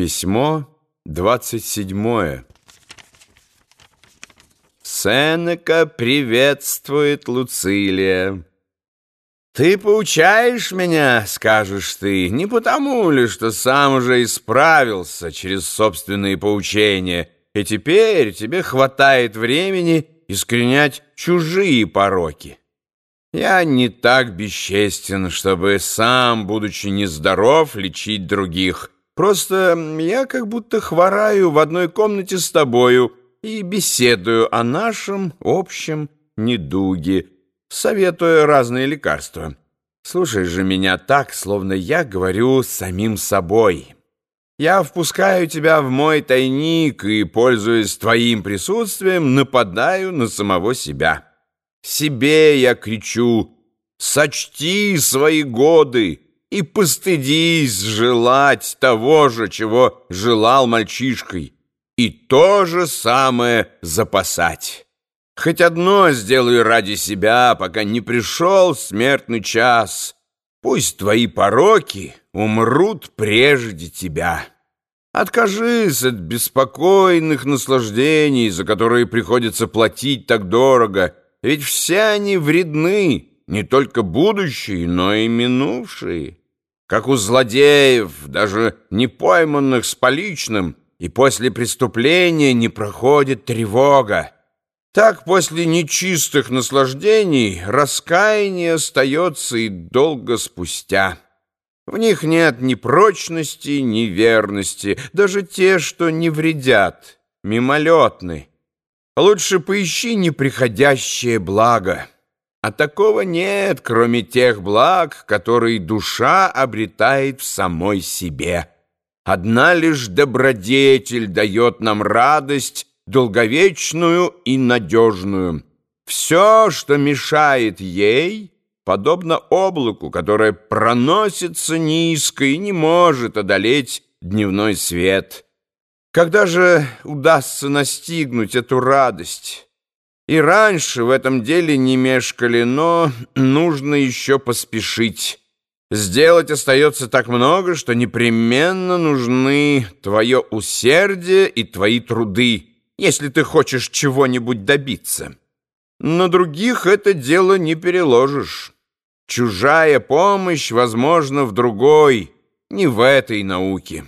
Письмо 27. Сенека приветствует Луцилия. «Ты поучаешь меня, — скажешь ты, — не потому ли, что сам уже исправился через собственные поучения, и теперь тебе хватает времени искоренять чужие пороки. Я не так бесчестен, чтобы сам, будучи нездоров, лечить других». Просто я как будто хвораю в одной комнате с тобою и беседую о нашем общем недуге, советуя разные лекарства. Слушай же меня так, словно я говорю самим собой. Я впускаю тебя в мой тайник и, пользуясь твоим присутствием, нападаю на самого себя. Себе я кричу «Сочти свои годы!» И постыдись желать того же, чего желал мальчишкой, и то же самое запасать. Хоть одно сделай ради себя, пока не пришел смертный час. Пусть твои пороки умрут прежде тебя. Откажись от беспокойных наслаждений, за которые приходится платить так дорого, ведь все они вредны, не только будущие, но и минувшие как у злодеев, даже не пойманных с поличным, и после преступления не проходит тревога. Так после нечистых наслаждений раскаяние остается и долго спустя. В них нет ни прочности, ни верности, даже те, что не вредят, мимолетны. Лучше поищи неприходящее благо». А такого нет, кроме тех благ, которые душа обретает в самой себе. Одна лишь добродетель дает нам радость, долговечную и надежную. Все, что мешает ей, подобно облаку, которое проносится низко и не может одолеть дневной свет. Когда же удастся настигнуть эту радость? И раньше в этом деле не мешкали, но нужно еще поспешить. Сделать остается так много, что непременно нужны твое усердие и твои труды, если ты хочешь чего-нибудь добиться. На других это дело не переложишь. Чужая помощь, возможно, в другой, не в этой науке.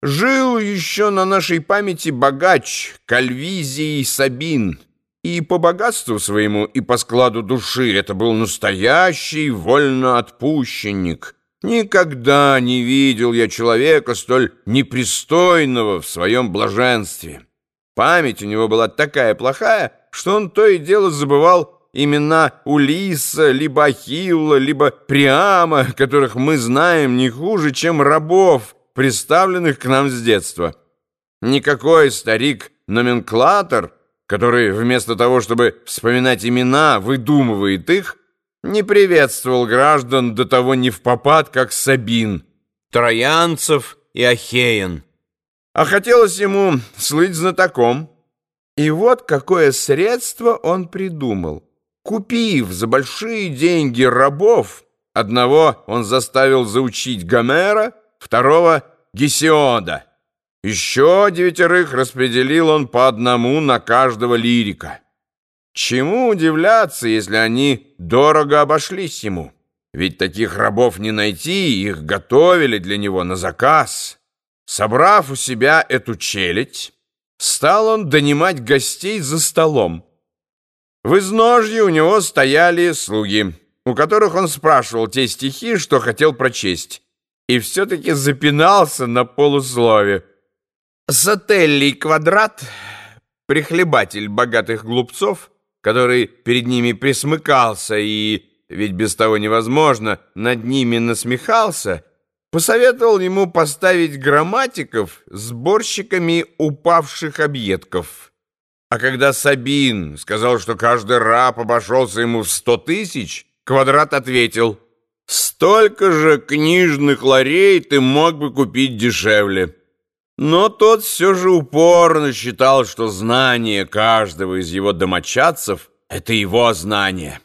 Жил еще на нашей памяти богач Кальвизий Сабин — и по богатству своему, и по складу души это был настоящий вольноотпущенник. Никогда не видел я человека столь непристойного в своем блаженстве. Память у него была такая плохая, что он то и дело забывал имена Улиса, либо Ахилла, либо Приама, которых мы знаем не хуже, чем рабов, представленных к нам с детства. Никакой старик-номенклатор — который вместо того, чтобы вспоминать имена, выдумывает их, не приветствовал граждан до того не в попад, как Сабин, Троянцев и Ахеен. А хотелось ему слыть знатоком. И вот какое средство он придумал. Купив за большие деньги рабов, одного он заставил заучить Гомера, второго — Гесиода — еще девятерых распределил он по одному на каждого лирика. Чему удивляться, если они дорого обошлись ему? Ведь таких рабов не найти, их готовили для него на заказ. Собрав у себя эту челядь, стал он донимать гостей за столом. В изножье у него стояли слуги, у которых он спрашивал те стихи, что хотел прочесть, и все-таки запинался на полуслове. Сателлий квадрат, прихлебатель богатых глупцов, который перед ними присмыкался и, ведь без того невозможно, над ними насмехался, посоветовал ему поставить грамматиков сборщиками упавших объедков. А когда Сабин сказал, что каждый раб обошелся ему в сто тысяч, Квадрат ответил, «Столько же книжных ларей ты мог бы купить дешевле». Но тот все же упорно считал, что знание каждого из его домочадцев — это его знание.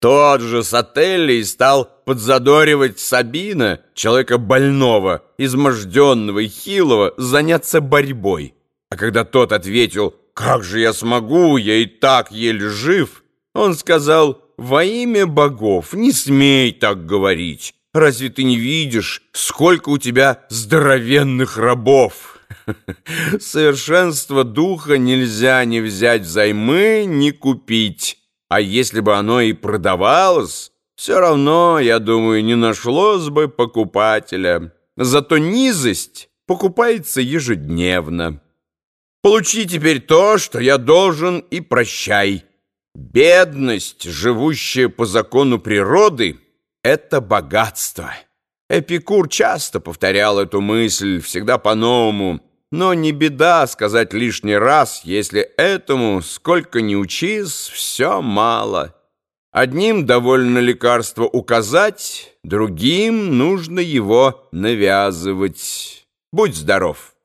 Тот же Сателлий стал подзадоривать Сабина, человека больного, изможденного и хилого, заняться борьбой. А когда тот ответил «Как же я смогу, я и так еле жив», он сказал «Во имя богов, не смей так говорить. Разве ты не видишь, сколько у тебя здоровенных рабов?» Совершенство духа нельзя ни взять взаймы, ни купить. А если бы оно и продавалось, все равно, я думаю, не нашлось бы покупателя. Зато низость покупается ежедневно. Получи теперь то, что я должен, и прощай. Бедность, живущая по закону природы, — это богатство. Эпикур часто повторял эту мысль, всегда по-новому, но не беда сказать лишний раз, если этому, сколько ни учись, все мало. Одним довольно лекарство указать, другим нужно его навязывать. Будь здоров!